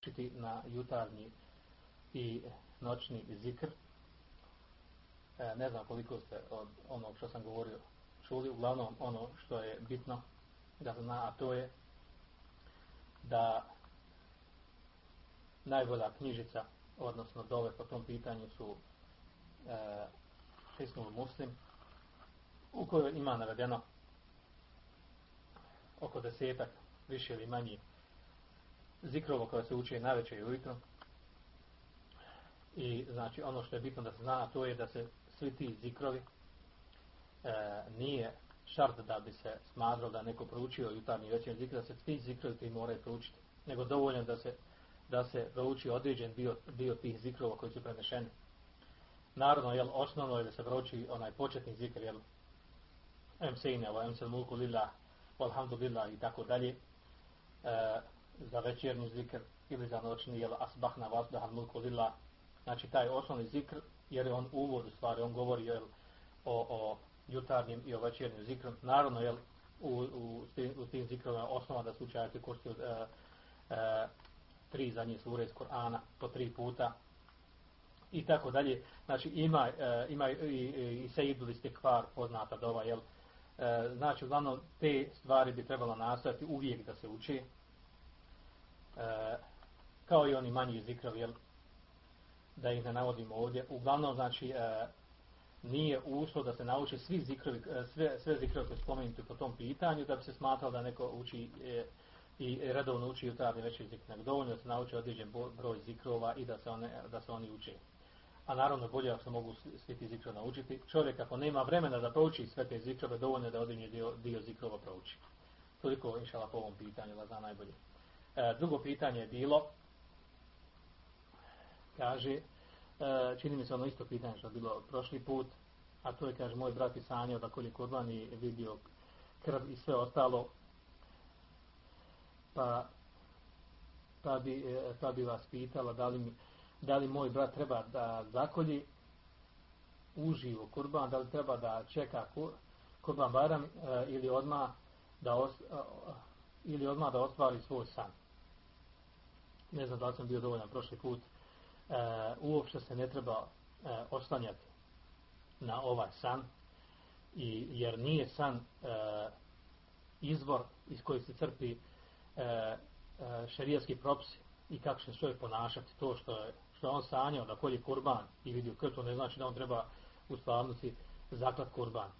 učiti na jutarnji i noćni zikr. E, ne znam koliko ste od onog što sam govorio čuli, uglavnom ono što je bitno da zna, a to je da najbolja knjižica, odnosno dove po tom pitanju su e, Hisnul Muslim, u kojoj ima navedeno oko desetak, više ili manje zikrovo koje se uči na večer i ujutro. I znači ono što je bitno da se zna, to je da se svi ti zikrovi e, nije šart da bi se smatrao da neko proučio jutarnji večer zikr, da se svi zikrovi ti moraju proučiti, nego dovoljno da se da se prouči određen dio, dio tih zikrova koji su prenešeni. Naravno, jel, osnovno je da se prouči onaj početni zikr, jel, em sejne, em se mulku lillah, walhamdulillah i tako dalje. E, za večernji zikr ili za noćni jel asbahna vasdah al mulku lillah znači taj osnovni zikr jer je on uvod u stvari on govori jel o, o jutarnjem i o večernjem zikru naravno jel u, u, u tim zikrovima osnova da slučajate kursi od e, e, tri zadnje sure iz Korana po tri puta i tako dalje. Znači ima, e, ima i, i, i sejidul istikvar poznata dova jel. E, znači uglavnom te stvari bi trebalo nastaviti uvijek da se uči e, kao i oni manji zikrovi, jel, da ih ne navodimo ovdje. Uglavnom, znači, e, nije uslov da se nauči svi zikrovi, e, sve, sve zikrovi koje spomenuti po tom pitanju, da bi se smatralo da neko uči e, i redovno uči jutarnji veći zikr, nego dovoljno da se nauči određen broj zikrova i da se, one, da se oni uče. A naravno bolje ako se mogu svi ti zikrove naučiti. Čovjek ako nema vremena da prouči sve te zikrove, dovoljno je da određen dio, dio zikrova prouči. Toliko inšala po ovom pitanju, da zna najbolje. E, drugo pitanje je bilo, kaže, e, čini mi se ono isto pitanje što je bilo prošli put, a to je, kaže, moj brat je sanjao da kolje kurban i vidio krv i sve ostalo, pa, pa, bi, e, pa bi vas pitala da li, mi, da li moj brat treba da zakolji uživo kurban, da li treba da čeka kurban baram e, ili odma da os, e, ili odmah da ostvari svoj san ne znam da li sam bio dovoljan prošli put, e, uopšte se ne treba e, oslanjati na ovaj san, i, jer nije san e, izvor iz koji se crpi e, e, propisi i kako se čovjek ponašati, to što je, što je on sanjao da kolje kurban i vidio krv, ne znači da on treba u stvarnosti zaklat kurban.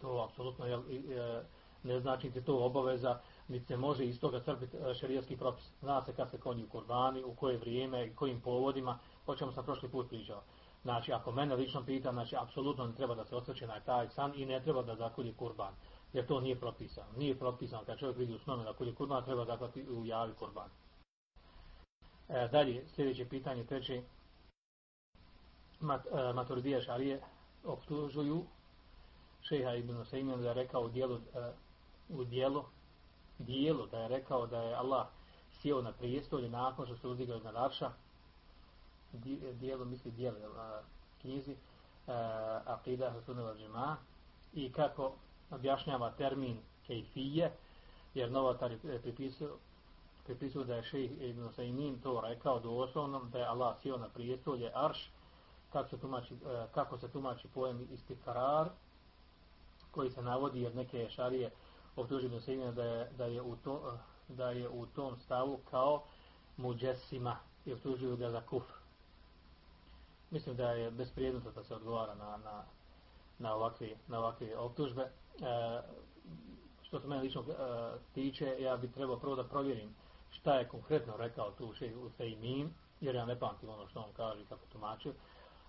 To apsolutno je, e, ne znači da to obaveza niti se može iz toga crpiti e, šerijatski propis. Zna se kad se konji u kurbani, u koje vrijeme, kojim povodima, o čemu sam prošli put pričao. Znači, ako mene lično pita, znači, apsolutno ne treba da se osvrće na taj san i ne treba da zakolje kurban. Jer to nije propisano. Nije propisano. Kad čovjek vidi u snome da kolje kurban, treba zaklati u javi kurban. E, dalje, sljedeće pitanje, treće. Mat, e, maturidija šarije optužuju šeha Ibn Sejmen da je rekao u dijelu, e, u dijelu dijelu da je rekao da je Allah sjeo na prijestolje nakon što se uzdigao na Arša dijelu misli dijelu knjizi uh, Aqida Hasunova Džima i kako objašnjava termin kejfije jer novatar je pripisao da je šejh Ibn Sajmin to rekao do osnovnom da je Allah sjeo na prijestolje Arš kako se tumači, e, kako se tumači pojem istikarar koji se navodi jer neke šarije optuži Ibn Sejmina da je, da, je u to, eh, da je u tom stavu kao muđesima i optužuju ga za kufr. Mislim da je besprijednuto da se odgovara na, na, na, ovakve, na ovakve optužbe. E, što se mene lično e, tiče, ja bih trebao prvo da provjerim šta je konkretno rekao tu u Sejmin, jer ja ne pamtim ono što on kaže kako tumačio.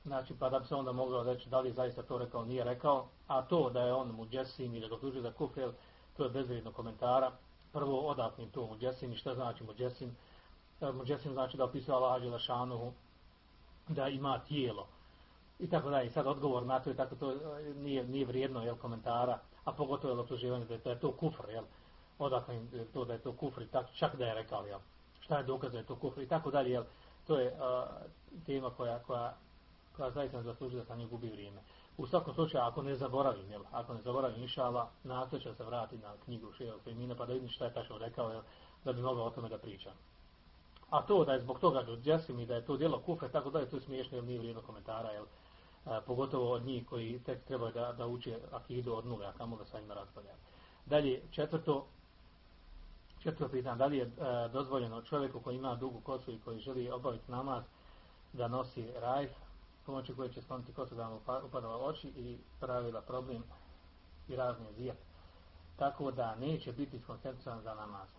Znači, pa da bi se onda mogao reći da li zaista to rekao, nije rekao, a to da je on muđesim ili da ga optužuje za kufr, to je bezvrijedno komentara. Prvo odatnim to muđesim i šta znači muđesim? E, muđesim znači da opisuje Allah Đelešanuhu da ima tijelo. I tako da i sad odgovor na to i tako to e, nije, nije vrijedno jel, komentara, a pogotovo je optuživanje da, da je to kufr, jel? Odakle to da je to kufr i tako, čak da je rekao, jel? Šta je dokaz da je to kufr i tako dalje, jel? To je uh, tema koja, koja, koja zaista zaslužuje da sa njoj gubi vrijeme. U svakom slučaju, ako ne zaboravim, jel, ako ne zaboravim inšala, nastoje će se vratiti na knjigu Šeha Femina, pa da vidim šta je tačno rekao, jel, da bi mogao o tome da pričam. A to da je zbog toga džesim i da je to djelo kufre, tako da je to smiješno jer nije vrijedno komentara, jel? A, pogotovo od njih koji tek treba da, da uče akidu od nule, a kamo da sa njima raspravljaju. Dalje, četvrto, četvrto pitanje, da li je a, dozvoljeno čovjeku koji ima dugu kosu i koji želi obaviti namaz da nosi rajf, pomoću koje će skloniti kosu da mu upadala oči i pravila problem i razne zijete. Tako da neće biti skoncentrisan za namaz.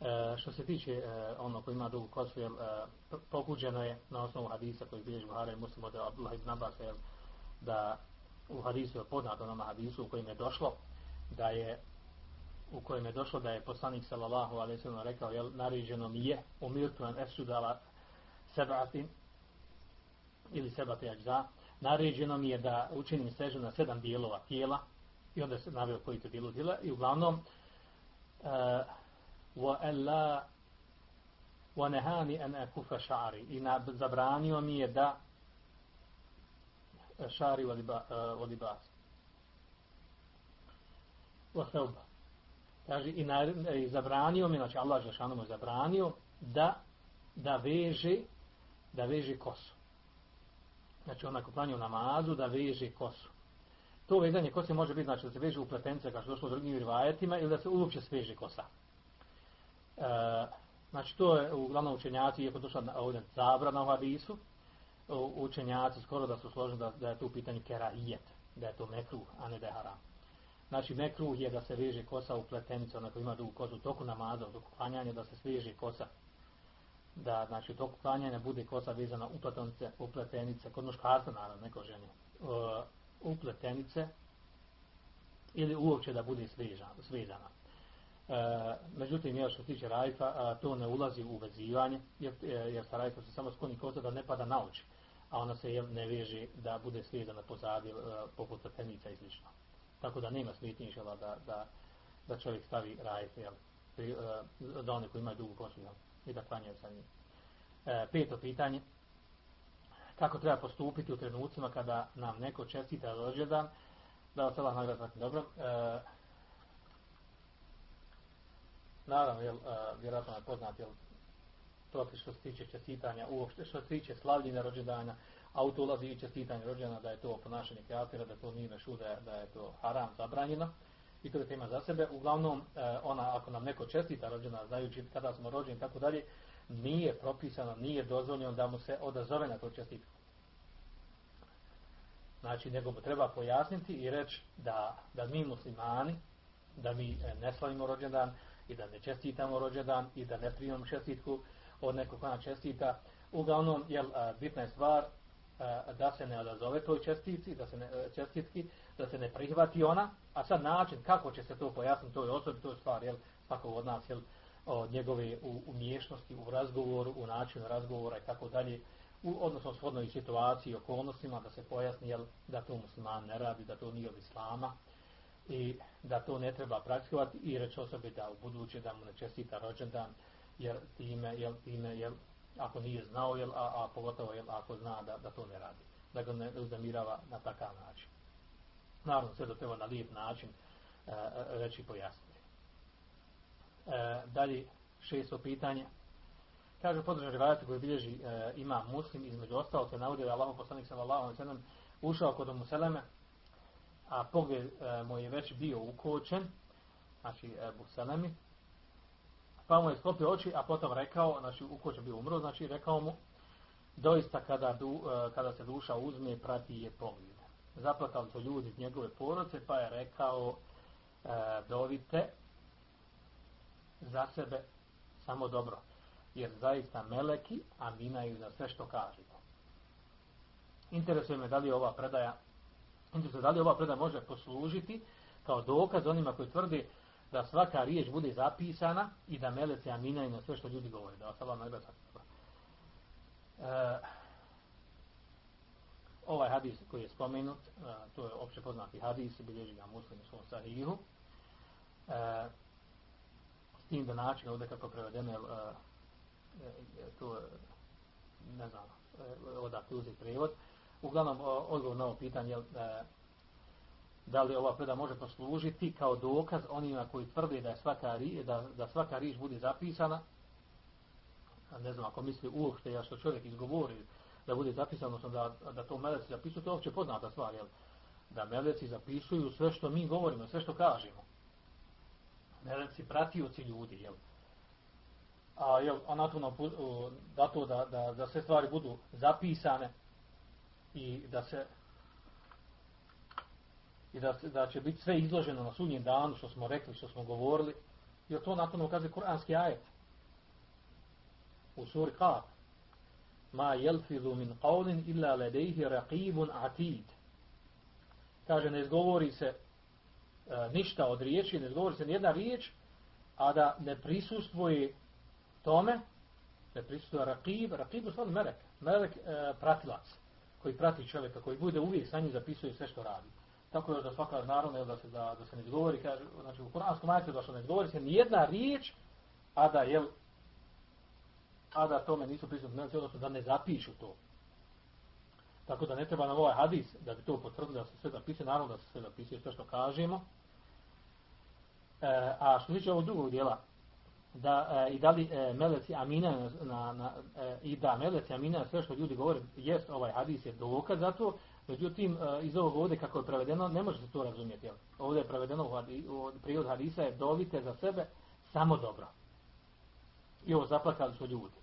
E, što se tiče e, ono koji ima dugu kosu, jel, e, pokuđeno je na osnovu hadisa koji bilježi Buhara i Muslim od Abdullah ibn Abbas, jel, da u hadisu je poznato nama hadisu u kojem je došlo da je u kojem je došlo da je poslanik sallallahu alejhi ve sellem rekao jel naređeno mi je umirtu an esudala sebatin ili sebati ajza naređeno mi je da učinim sežu na sedam dijelova tijela i onda se naveo koji to dijelo tijela i uglavnom uh, wa alla wa nahani an akufa sha'ri i na, zabranio mi je da eh, šari vodi ba, eh, wa thawba. Kaže i, na, i zabranio mi znači Allah je mu zabranio da da veže da veže kosu znači onako planio namazu da veže kosu to vezanje kose može biti znači da se veže u pletence kao što došlo u drugim rivajetima ili da se uopće sveže kosa E, znači to je uglavnom učenjaci, iako došla ovdje zabrana u hadisu, učenjaci skoro da su složeni da, da je to u pitanju kerahijet, da je to mekruh, a ne da je haram. Znači mekruh je da se veže kosa u pletenicu, onako ima dugu kozu, toku namaza, toku klanjanja, da se sveže kosa. Da, znači, u toku klanjanja bude kosa vezana u platonice, u pletenice, kod muškarca, naravno, neko ženi, e, u pletenice, ili uopće da bude svežana. svežana. E, međutim, ja što se tiče rajfa, a, to ne ulazi u vezivanje, jer, e, jer sa rajfa se samo skloni kosa da ne pada na oči, a ona se ne veže da bude svezana pozadi, e, poput pletenica i slično. Tako da nema smetnje da, da, da čovjek stavi rajf, jel, pri, e, da one koji imaju dugu kosu, jel, i da klanjaju sa njim. E, peto pitanje, kako treba postupiti u trenucima kada nam neko čestita rođendan, da vas Allah nagrada dobro, e, naravno, jel, uh, vjerojatno je poznat, jel, propis što se tiče čestitanja, uopšte što se tiče slavljenja rođendana, a u to ulazi i čestitanje rođendana, da je to ponašanje kreatira, da to nije mešu, da, da je to haram zabranjeno. I to je tema za sebe. Uglavnom, e, ona, ako nam neko čestita rođena, znajući kada smo rođeni, tako dalje, nije propisano, nije dozvoljeno da mu se odazove na to čestitku. Znači, nego mu treba pojasniti i reći da, da mi muslimani, da mi e, ne slavimo rođendan, i da ne čestitamo rođendan i da ne primamo čestitku od nekog koja čestita. Uglavnom, jel, e, bitna je stvar E, da se ne odazove toj čestici, da se ne, e, čestitki, da se ne prihvati ona, a sad način kako će se to pojasniti, to je osobi, to je stvar, jel, svakog od nas, jel, od njegove umješnosti u razgovoru, u načinu razgovora i tako dalje, u odnosno shodnoj situaciji i okolnostima, da se pojasni, jel, da to musliman ne radi, da to nije od islama, i da to ne treba praktikovati i reći osobi da u buduće da mu ne čestita rođendan jer time, jel, time jel, ako nije znao, jel, a, a pogotovo jel, ako zna da, da to ne radi. Da ga ne uzamirava na takav način. Naravno, sve to treba na lijep način e, e reći i pojasniti. E, dalje, šesto pitanje. Kaže podržan rivajat koji bilježi e, ima muslim, između ostalo se navodi da je Allah poslanik sallallahu alaihi sallam ušao kod Museleme a pogled e, mu je već bio ukočen, znači Ebu Selemi, pa mu je sklopio oči, a potom rekao, znači ukočen bi umro, znači rekao mu, doista kada, du, e, kada se duša uzme, prati je pogled. Zaplakali su ljudi iz njegove porodice, pa je rekao, e, dovite za sebe samo dobro, jer zaista meleki aminaju za sve što kažete. Interesuje me da li ova predaja Interesuje, da li ova predaja može poslužiti kao dokaz onima koji tvrde da svaka riječ bude zapisana i da melece aminaju na sve što ljudi govore. Da vas Allah nagleda e, ovaj hadis koji je spomenut, e, to je opće poznati hadis, bilježi ga muslim u svom sahihu. E, s tim da način ovdje kako prevedeno, e, e, to ne znam, e, odakle uzeti prevod, uglavnom odgovor na ovo pitanje e, da li ova predaja može poslužiti kao dokaz onima koji tvrde da je svaka riječ, da, da svaka riječ bude zapisana, a ne znam, ako misli uopšte ja što čovjek izgovori da bude zapisano, odnosno da, da to meleci zapisuju, to je uopće poznata stvar, jel? Da meleci zapisuju sve što mi govorimo, sve što kažemo. Meleci pratioci ljudi, jel? A jel, a na to, da, to da, da, da sve stvari budu zapisane i da se i da, da će biti sve izloženo na sudnjem danu, što smo rekli, što smo govorili, jer to nakon ukazuje kuranski ajet. U suri Qaf. Ma jelfidu min qavlin illa ledejhi raqibun atid. Kaže, ne izgovori se e, ništa od riječi, ne izgovori se nijedna riječ, a da ne prisustvuje tome, ne prisustvuje raqib, raqib u stvari melek, melek e, pratilac, koji prati čovjeka, koji bude uvijek sa njim zapisuje sve što radi tako još da svaka naravno, da se da, da se ne izgovori kaže znači u kuranskom ajetu da se ne izgovori se ni jedna riječ a da je a da tome nisu prisutni znači odnosno da ne zapišu to. Tako da ne treba nam ovaj hadis da bi to potvrdilo da se sve zapisuje naravno da se sve zapisuje sve što kažemo. E, a što tiče ovog drugog dijela da e, i da li e, meleci amina na, na, e, i da meleci amina sve što ljudi govore jest ovaj hadis je dokaz zato Međutim, e, iz ovog ovdje kako je prevedeno, ne može se to razumjeti. Ovdje je prevedeno u prijod hadisa je dovite za sebe samo dobro. I ovo zaplakali su ljudi.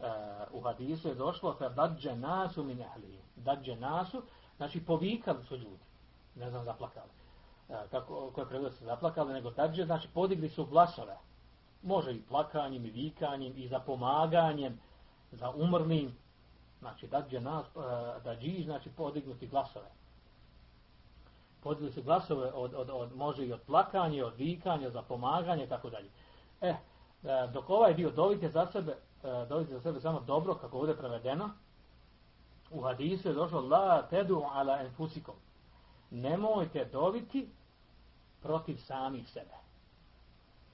E, u hadisu je došlo fe dađe nasu min ehli. Dađe nasu, znači povikali su ljudi. Ne znam, zaplakali. E, kako, koje prevedeno se zaplakali, nego dađe, znači podigli su glasove. Može i plakanjem, i vikanjem, i za pomaganjem, za umrlim, znači da će nas, e, da dži, znači podignuti glasove. Podignuti glasove od, od, od, može i od plakanja, od vikanja, za pomaganje, tako dalje. E, e, dok ovaj dio dovite za sebe, e, dovite za sebe samo dobro, kako ovdje prevedeno, u hadisu je došlo la tedu ala enfusikom. Nemojte doviti protiv samih sebe.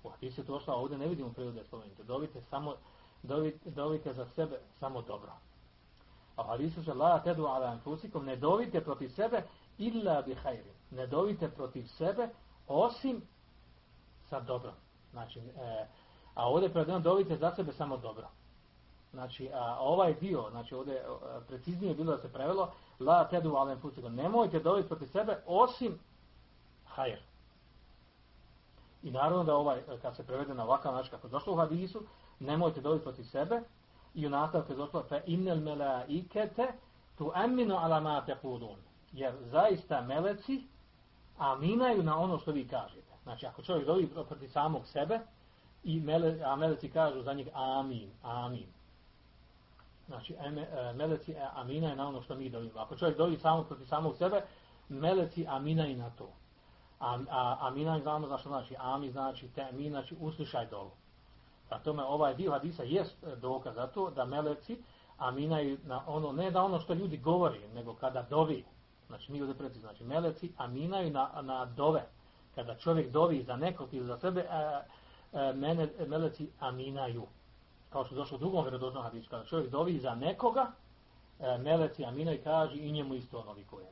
U hadisu je došlo, a ovdje ne vidimo prirode spomenuti. Dovite, samo, dovite, dovite za sebe samo dobro. A hadisu se la tedu ala anfusikom, ne dovite protiv sebe illa bi hajri. Ne dovite protiv sebe osim sa dobrom. Znači, e, a ovdje predano dovite za sebe samo dobro. Znači, a ovaj dio, znači ovdje e, preciznije bilo da se prevelo, la tedu ala anfusikom, nemojte doviti protiv sebe osim hajr. I naravno da ovaj, e, kad se prevede na ovakav način kako došlo u hadisu, nemojte doviti protiv sebe, i u nastavku je došlo fa melaikete tu aminu ala ma taqulun. Jer zaista meleci aminaju na ono što vi kažete. Znači ako čovjek dovi protiv samog sebe i mele, a meleci kažu za njih amin amin. Znači eme, e, meleci e, aminaju na ono što mi dovimo. Ako čovjek dovi samo protiv samog sebe meleci aminaju na to. A, a aminaju znamo znači, znači ami znači te amin znači, znači uslušaj dolu. A tome ovaj dio hadisa jest e, dokaz za to da meleci aminaju na ono, ne da ono što ljudi govori, nego kada dovi, znači mi ovdje preci, znači meleci aminaju na, na dove. Kada čovjek dovi za nekog ili za sebe, e, e, mene, meleci aminaju. Kao što došlo u drugom vjerodoznom hadisu, kada čovjek dovi za nekoga, e, meleci aminaju i kaže i njemu isto onoliko je.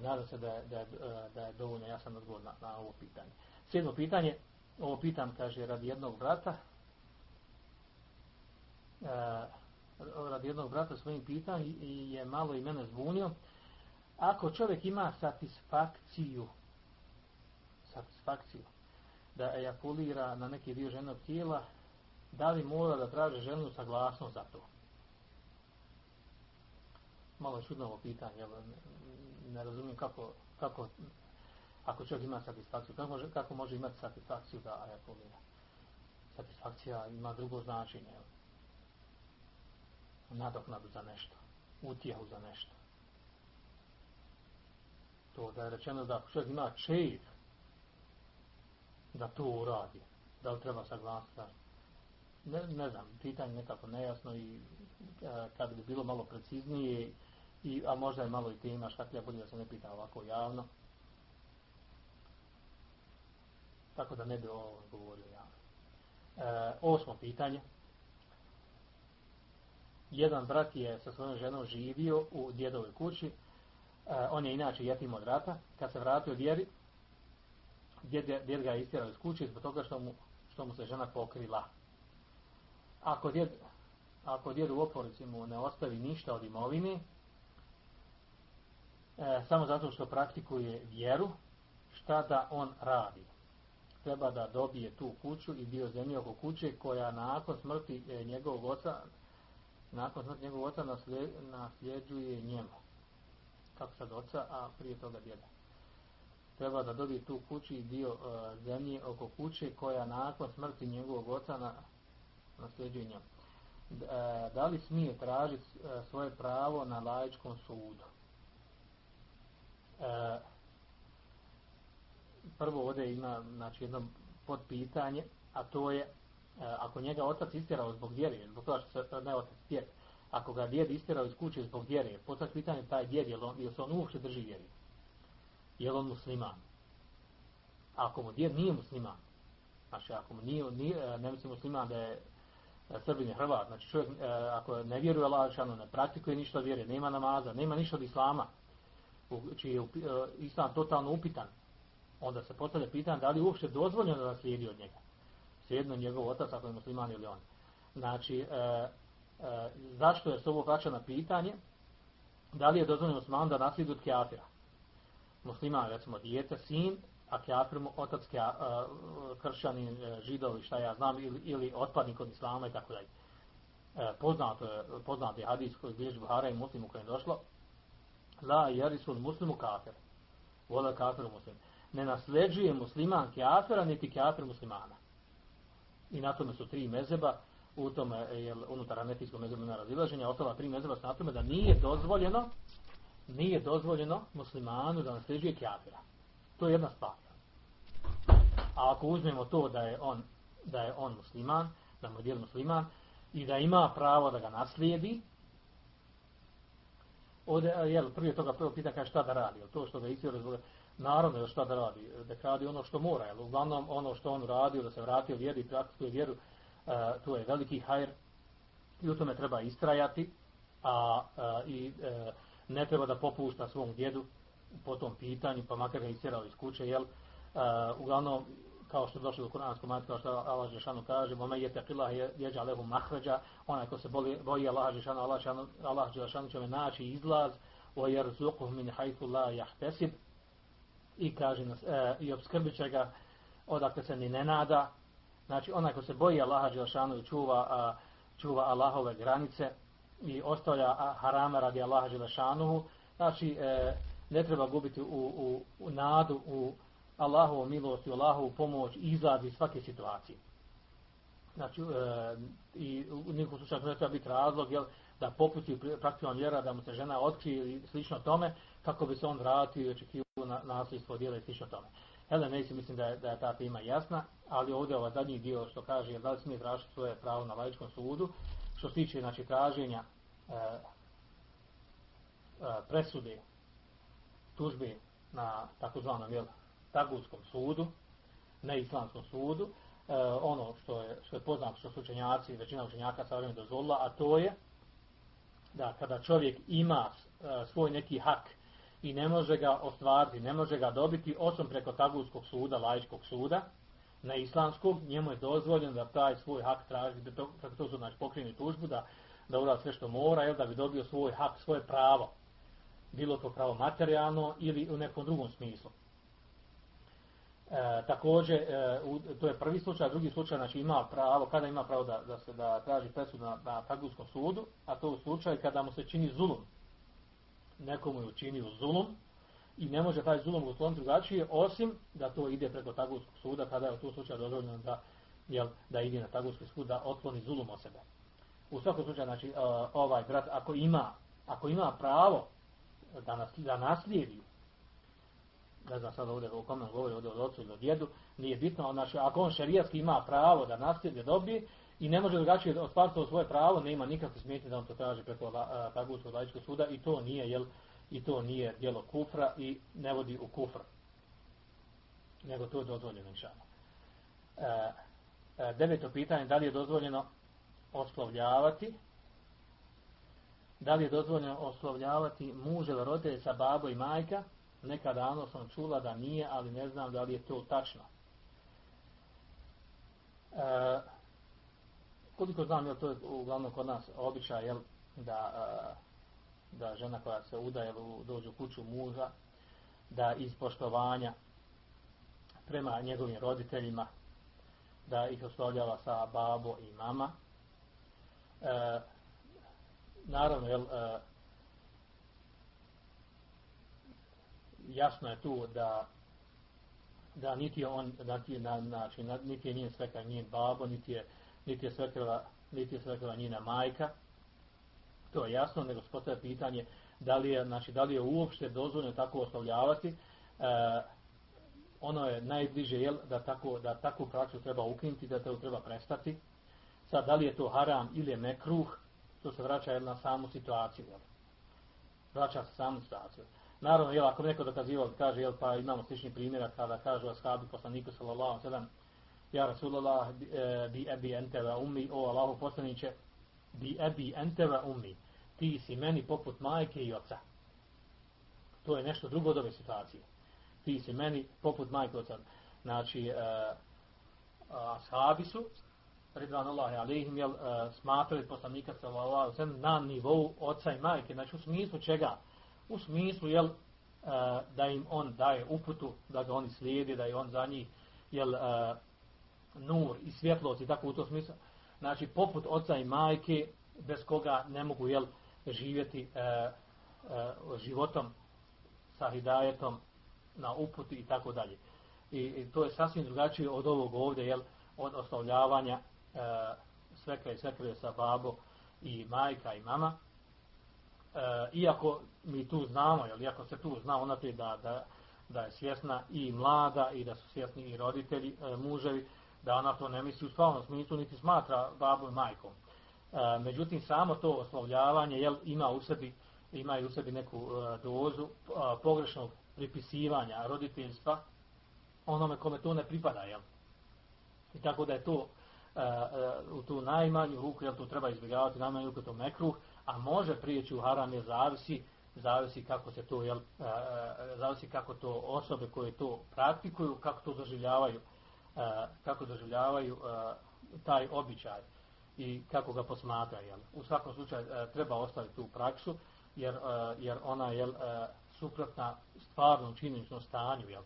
Nada se da je, da je, da je dovoljno jasan odgovor na, na ovo pitanje. Sjedno pitanje, ovo pitam, kaže, radi jednog brata, e, radi jednog brata svojim pitan i je malo i mene zbunio. Ako čovjek ima satisfakciju, satisfakciju, da ejakulira na neki dio ženog tijela, da li mora da traže ženu saglasnost za to? Malo čudno ovo pitanje, ne, ne razumijem kako, kako ako čovjek ima satisfakciju, kako može, kako može imati satisfakciju da ajakulira? Satisfakcija ima drugo značenje. Nadoknadu za nešto. Utjehu za nešto. To da je rečeno da ako čovjek ima čejiv da to uradi, da li treba saglasiti ne, ne znam, pitanje nekako nejasno i e, kad bi bilo malo preciznije i, a možda je malo i tema škaklja, bolje da se ne pita ovako javno, tako da ne bi ovo govorio ja. E, osmo pitanje. Jedan brat je sa svojom ženom živio u djedovoj kući, e, on je inače jetim od rata, kad se vratio vjeri, djed, djed ga je istjerao iz kuće zbog toga što mu, što mu se žena pokrila. Ako djed, ako djed u oporici mu ne ostavi ništa od imovine, e, samo zato što praktikuje vjeru, šta da on radi? Treba da dobije tu kuću i dio zemlje oko kuće koja nakon smrti e, njegovog oca nakon smrti njegovog oca nasljeđuje njemu. Kako sad oca, a prije toga djeda. Treba da dobije tu kuću i dio e, zemlje oko kuće koja nakon smrti njegovog oca na, nasljeđuje njemu. e, da li smije tražiti e, svoje pravo na lajičkom sudu? e, prvo ovdje ima znači, jedno podpitanje, a to je e, ako njega otac istjerao zbog vjere, zbog toga što se e, ne otac djed, ako ga djed istjerao iz kuće zbog vjere, poslije pitanje taj djed, je li, on, je se on uopšte drži vjeri? Je li on musliman? Ako mu djed nije musliman, znači ako mu nije, nije e, ne mislim musliman da je Srbin je Hrvat, znači čovjek ako ne vjeruje Allah, ne praktikuje ništa vjere, nema namaza, nema ništa od Islama, čiji je Islam totalno upitan, onda se postavlja pitanje da li uopšte dozvoljeno da slijedi od njega svejedno njegov otac ako je musliman ili on. Znači, e, e, zašto je se ovo vraća na pitanje? Da li je dozvoljeno musliman da naslijedi od kjafira? Musliman, recimo, dijete, sin, a kjafir mu otac kja, e, kršćani, e, židovi, šta ja znam, ili, ili otpadnik od islama i tako dalje. E, poznato je, poznato je hadis koji bilježi Buhara i muslimu kojem je došlo. La jerisul muslimu kafir. Vola kafiru muslim. Ne nasljeđuje musliman kjafira, niti kjafir muslimana i na tome su tri mezeba, u tom je unutar anetijskog mezeba na razilaženje, ostala tri mezeba su na tome da nije dozvoljeno, nije dozvoljeno muslimanu da nasljeđuje kjafira. To je jedna stvar. A ako uzmemo to da je on, da je on musliman, da mu je djel musliman, i da ima pravo da ga naslijedi, Ovdje, jel, prije toga prvo pita kaže šta da radi, to što ga istio razvoje, naravno da šta da radi, da radi ono što mora, jel, uglavnom ono što on radio, da se vratio vjeru i praktikuje vjeru, uh, to je veliki hajr i u tome treba istrajati, a, uh, i uh, ne treba da popušta svom djedu po tom pitanju, pa makar ga istjerao iz kuće, jel, uh, uglavnom, kao što je došlo do Kur'anskog matka, kao što Allah Žešanu kaže, vome je teqilah jeđa lehu mahređa, onaj ko se boli, boji Allah Žešanu, Allah Žešanu, Allah Žešanu će me naći izlaz, o jer zukuh min hajtu la jahtesib, i kaže nas, e, i obskrbit će ga odakle se ni ne nada. Znači, onaj ko se boji Allaha Đelšanu i čuva, a, čuva Allahove granice i ostavlja harama radi Allaha Đelšanu, znači, e, ne treba gubiti u, u, u nadu, u Allahovu milost i Allahovu pomoć i izlaz iz svake situacije. Znači, e, i u nikom slučaju ne treba biti razlog, jel, da poputi praktično vjera, da mu se žena otkrije i slično tome, kako bi se on vratio i očekivao na nasljedstvo djela i slično tome. Hele, ne mislim da je, da je ta tema jasna, ali ovdje ovaj zadnji dio što kaže da li smije tražiti svoje pravo na laičkom sudu, što se tiče znači, traženja e, e, presude tužbe na takozvanom jel, tagutskom sudu, na islamskom sudu, e, ono što je, što je poznato što su učenjaci, većina učenjaka sa vremena dozvolila, a to je da kada čovjek ima e, svoj neki hak i ne može ga ostvariti, ne može ga dobiti osim preko tagutskog suda, laičkog suda, na islamskom, njemu je dozvoljeno da taj svoj hak traži, da to, kako to su znači, pokrini tužbu, da, da uradi sve što mora, jel, da bi dobio svoj hak, svoje pravo, bilo to pravo materijalno ili u nekom drugom smislu. E, također, e, u, to je prvi slučaj, drugi slučaj, znači ima pravo, kada ima pravo da, da se da traži presud na, na tagutskom sudu, a to u slučaju kada mu se čini zulum, nekomu je učinio zulum i ne može taj zulum usloniti drugačije, osim da to ide preko tagutskog suda, kada je u tu slučaju dozvoljeno da, jel, da ide na tagutski sud, da otkloni zulum o sebe. U svakom slučaju, znači, e, ovaj brat, ako ima, ako ima pravo da, nas, da naslijedi, ne znam sad ovdje o kome govori, ovdje od ocu ili od djedu, nije bitno, znači, ako on šarijatski ima pravo da naslijedi, dobije, i ne može drugačije ostvariti svoje pravo, nema nikakve smetnje da on to traži preko Tagutskog laičkog suda i to nije jel, i to nije djelo kufra i ne vodi u kufr. Nego to je dozvoljeno inšano. E, e, deveto pitanje, da li je dozvoljeno oslovljavati da li je dozvoljeno oslovljavati muže ili sa babo i majka. Nekada davno sam čula da nije, ali ne znam da li je to tačno. E, koliko znam, jel, to je uglavnom kod nas običaj, jel, da, e, da žena koja se udaje dođe u kuću muža, da iz poštovanja prema njegovim roditeljima, da ih oslovljava sa babo i mama. E, naravno, jel, e, jasno je tu da da niti je on niti ti na znači niti je njen svekar njen babo niti je niti je svekrva niti je svekrva njena majka. To je jasno nego se postavlja pitanje da li je znači da li je uopšte dozvoljeno tako oslovljavati e, ono je najbliže jel da tako da takvu praksu treba ukinuti da to treba prestati. Sad da li je to haram ili je mekruh to se vraća jel, na samu situaciju jel? vraća se samu situaciju. Naravno, jel, ako neko dokazivao, kaže, jel, pa imamo slični primjera kada kažu ashabi poslaniku sallallahu sallam, ja Rasulullah bi ebi enteva ummi, o Allahu poslaniće, bi ebi enteva ummi, ti si meni poput majke i oca. To je nešto drugo od ove situacije. Ti si meni poput majke i oca. Znači, uh, ashabi su, Ridvan Allah alihim, jel, uh, smatrali poslanika sallallahu sallam na nivou oca i majke. Znači, u smislu čega? U smislu jel, e, da im on daje uputu, da ga oni slijedi, da je on za njih jel, e, nur i svjetlost i tako u to smislu. Znači, poput oca i majke, bez koga ne mogu jel, živjeti e, životom sa hidajetom na uputi i tako dalje. I, I to je sasvim drugačije od ovog ovdje, jel, od ostavljavanja e, svekre i svekre sa babo i majka i mama e, iako mi tu znamo, jel, iako se tu zna ona da, da, da je svjesna i mlada i da su svjesni i roditelji, e, muževi, da ona to ne misli u stvarnom smislu, niti smatra babu i majkom. E, međutim, samo to oslovljavanje jel, ima u sebi ima u sebi neku e, dozu e, pogrešnog pripisivanja roditeljstva onome kome to ne pripada, jel? I tako da je to e, e, u tu najmanju ruku, jel, to treba izbjegavati, najmanju ruku to mekruh, a može prijeći u haram jer zavisi zavisi kako se to jel, e, e, zavisi kako to osobe koje to praktikuju kako to doživljavaju e, kako doživljavaju taj običaj i kako ga posmatra jel. u svakom slučaju treba ostaviti tu praksu jer, jer ona je suprotna stvarnom činjeničnom stanju jel.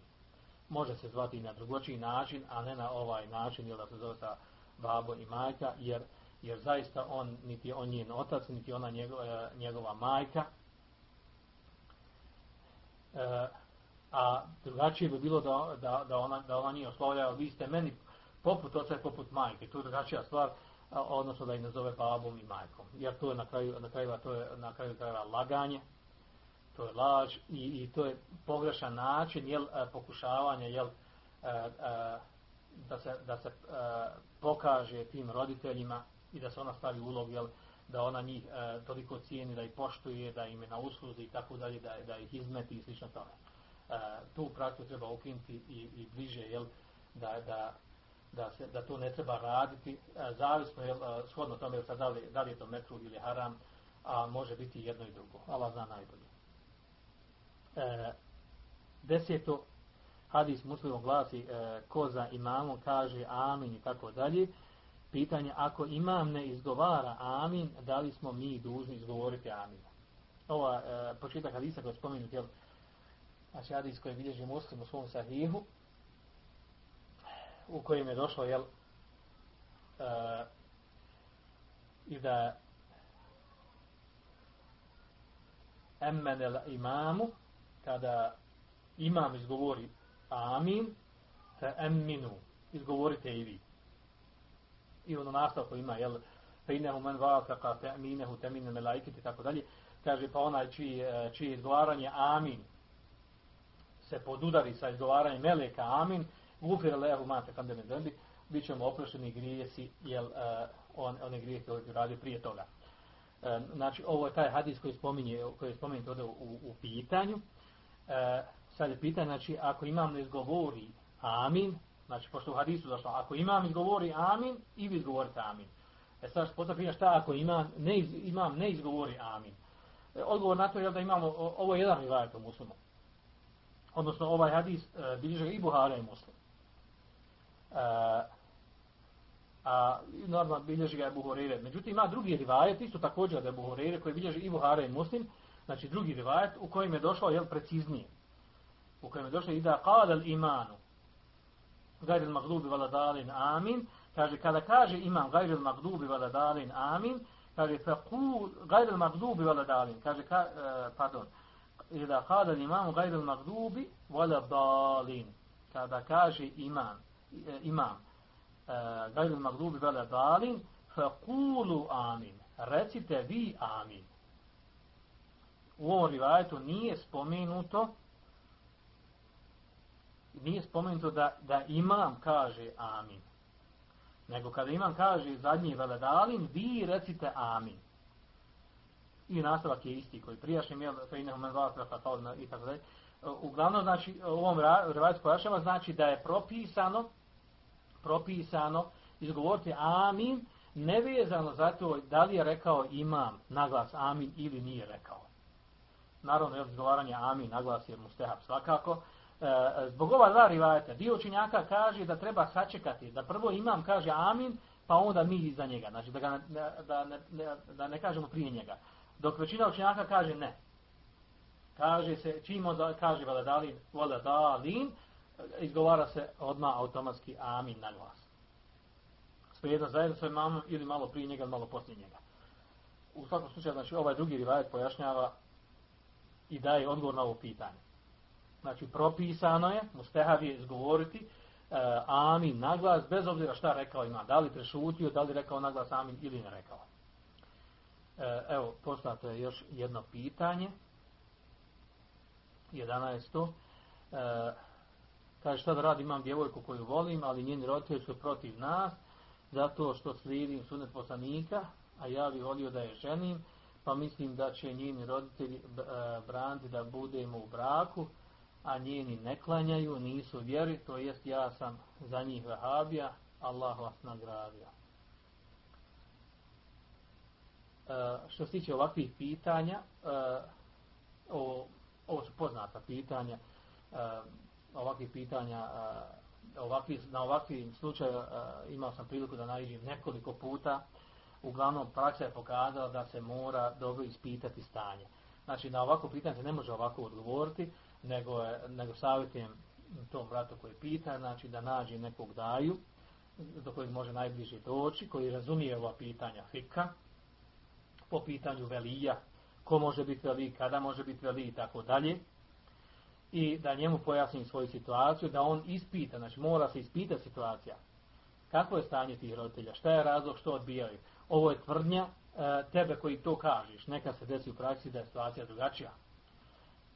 može se zvati na drugočiji način a ne na ovaj način jel, da se zove sa babo i majka jer jer zaista on, niti on njen otac, niti ona njegova, e, njegova majka. E, a drugačije bi bilo da, da, da, ona, da ona nije oslovljala, vi ste meni poput oca i poput majke. To je drugačija stvar, odnosno da ih nazove babom i majkom. Jer to je na kraju, na kraju, to je na kraju krajeva laganje, to je laž i, i to je pogrešan način jel, e, pokušavanja jel, e, da se, da se pokaže tim roditeljima i da se ona stavi ulog, jel, da ona njih e, toliko cijeni, da ih poštuje, da im je na usluzi i tako dalje, da, da ih izmeti i slično tome. E, tu praksu treba ukinuti i, i bliže, jel, da, da, da, se, da to ne treba raditi, e, zavisno, jel, e, shodno tome, jel, da, li, da li je to metru ili haram, a može biti jedno i drugo. Allah zna najbolje. E, deseto, hadis muslimom glasi, e, ko za imamom kaže amin i tako dalje, pitanje, ako imam ne izgovara amin, da li smo mi dužni izgovoriti amin? Ova e, početak hadisa koji je spomenut, jel, znači hadis koji bilježi muslim u svom sahihu, u kojem je došlo, jel, e, i da emmenel imamu, kada imam izgovori amin, fe emminu, izgovorite i vi i ono nastavko ima, jel, fe innehu men vaka fe aminehu temine melaikit i tako dalje, kaže pa onaj čiji, e, čiji izgovaranje amin se podudari sa izgovaranjem meleka amin, gufir lehu mate kande me zembi, bit ćemo oprošteni grijesi, jel, uh, on, one grije koje je radio prije toga. E, znači, ovo je taj hadis koji spominje, koji je spominje ovdje u, u pitanju. E, sad je pitanje, znači, ako imam ne izgovori amin, Znači, pošto u hadisu došlo, ako imam izgovori amin, i vi izgovorite amin. E sad što postavlja šta ako imam ne, iz, imam ne izgovori amin. E, odgovor na to je da imamo, ovo je jedan rivajet u muslimu. Odnosno ovaj hadis e, bilježe i Buhara i muslim. E, a normalno bilježi ga je Buhorire. Međutim, ima drugi rivajet, isto također da je Buhorire, koji bilježi i Buhara i muslim, znači drugi rivajet u kojem je došao, jel, preciznije. U kojem je došao i da qala al imanu, gajri magdubi vala dalin amin, kaže, kada kaže imam gajri magdubi vala dalin amin, kaže, fa ku, gajri magdubi vala dalin, kaže, ka, uh, pardon, Ida kada imam gajri magdubi vala dalin, kada kaže imam, e, imam, e, uh, gajri magdubi vala dalin, fa amin, recite vi amin. U ovom rivajetu nije spomenuto nije spomenuto da, da imam kaže amin. Nego kada imam kaže zadnji veledalin, vi recite amin. I nastavak je isti koji prijašnji mjel, fe inehu men vatra, fa faudna i tako dalje. Uglavnom, znači, u ovom revajsku pojašnjava, znači da je propisano, propisano izgovoriti amin, nevezano za to da li je rekao imam naglas amin ili nije rekao. Naravno, je izgovaranje amin naglas je mustehab svakako, E, zbog ova dva rivajeta, dio učinjaka kaže da treba sačekati, da prvo imam kaže amin, pa onda mi iza njega, znači da, ga, da, da, ne, da ne kažemo prije njega. Dok većina učinjaka kaže ne. Kaže se, čim onda kaže valadalin, valadalin, izgovara se odma automatski amin na glas. Svejedno zajedno sa imamom ili malo prije njega, malo poslije njega. U svakom slučaju, znači ovaj drugi rivajet pojašnjava i daje odgovor na ovo pitanje znači propisano je, mustehab je izgovoriti e, amin naglas, bez obzira šta rekao ima, da li prešutio, da li rekao naglas amin ili ne rekao. E, evo, poslato je još jedno pitanje. 11. E, kaže šta da radim, imam djevojku koju volim, ali njeni roditelji su protiv nas, zato što slijedim sunet poslanika, a ja bih volio da je ženim, pa mislim da će njeni roditelji e, braniti da budemo u braku, a njeni ne klanjaju, nisu vjeri, to jest ja sam za njih vehabija, Allah vas nagradio. E, što se tiče ovakvih pitanja, e, o, ovo su poznata pitanja, e, ovakvih pitanja, e, ovakvi, na ovakvim slučaju e, imao sam priliku da nađem nekoliko puta, uglavnom praksa je pokazala da se mora dobro ispitati stanje. Znači, na ovako pitanje se ne može ovako odgovoriti, nego, je, nego savjetujem tom bratu koji pita, znači da nađe nekog daju, do kojeg može najbliže doći, koji razumije ova pitanja fika, po pitanju velija, ko može biti veli, kada može biti veli i tako dalje, i da njemu pojasnim svoju situaciju, da on ispita, znači mora se ispita situacija, kako je stanje tih roditelja, šta je razlog, što odbijaju. Ovo je tvrdnja e, tebe koji to kažeš, neka se desi u praksi da je situacija drugačija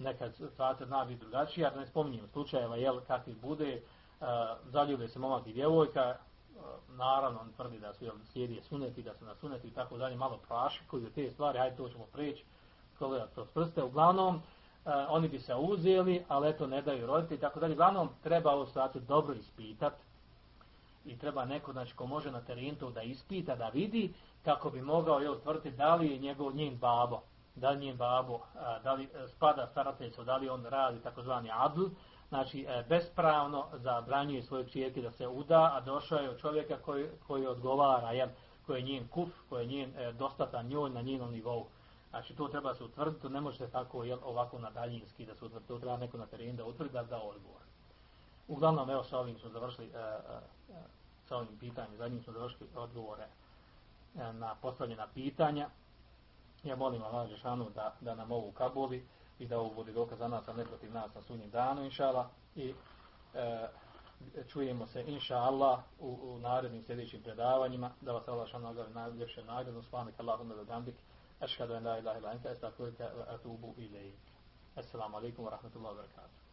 nekad situacija zna biti drugačija, da ne spominjem slučajeva, jel, kakvi bude, uh, zaljube se momak i djevojka, uh, naravno on tvrdi da su jel, slijedi suneti, da su na suneti i tako dalje, malo prašikuju te stvari, hajde to ćemo preći, kolega to prste, uglavnom, uh, oni bi se uzeli, ali eto ne daju roditi i tako dalje, uglavnom treba ovu situaciju dobro ispitati, i treba neko znači ko može na terenu to da ispita da vidi kako bi mogao je utvrditi da li je njegov njen babo da li njen babo, da li e, spada starateljstvo, da li on radi takozvani adl, znači e, bespravno zabranjuje svoje čijeti da se uda, a došao je od čovjeka koji, koji odgovara, jel, koji je njen kuf, koji je njen e, dostatan njoj na njenom nivou. Znači to treba se utvrditi, to ne može se tako jel, ovako na daljinski da se utvrdi, to treba neko na terenu da utvrdi da da odgovor. Uglavnom, evo sa ovim smo završili, e, e, e, sa ovim pitanjem, zadnjim smo završili odgovore e, na postavljena pitanja. Ja molim Allah Žešanu da, da nam ovu kabuli i da ovo bude dokaz za nas, a ne protiv nas na sunnjem danu, inšala. I e, čujemo se, inša Allah, u, u narednim sljedećim predavanjima. Da vas Allah Žešanu nagradi najljepše nagradu. Svanik Allahumma da dambik. Ašhadu en la ilaha ila enta, estakujka, atubu ilaih. Assalamu alaikum wa rahmatullahi wa barakatuh.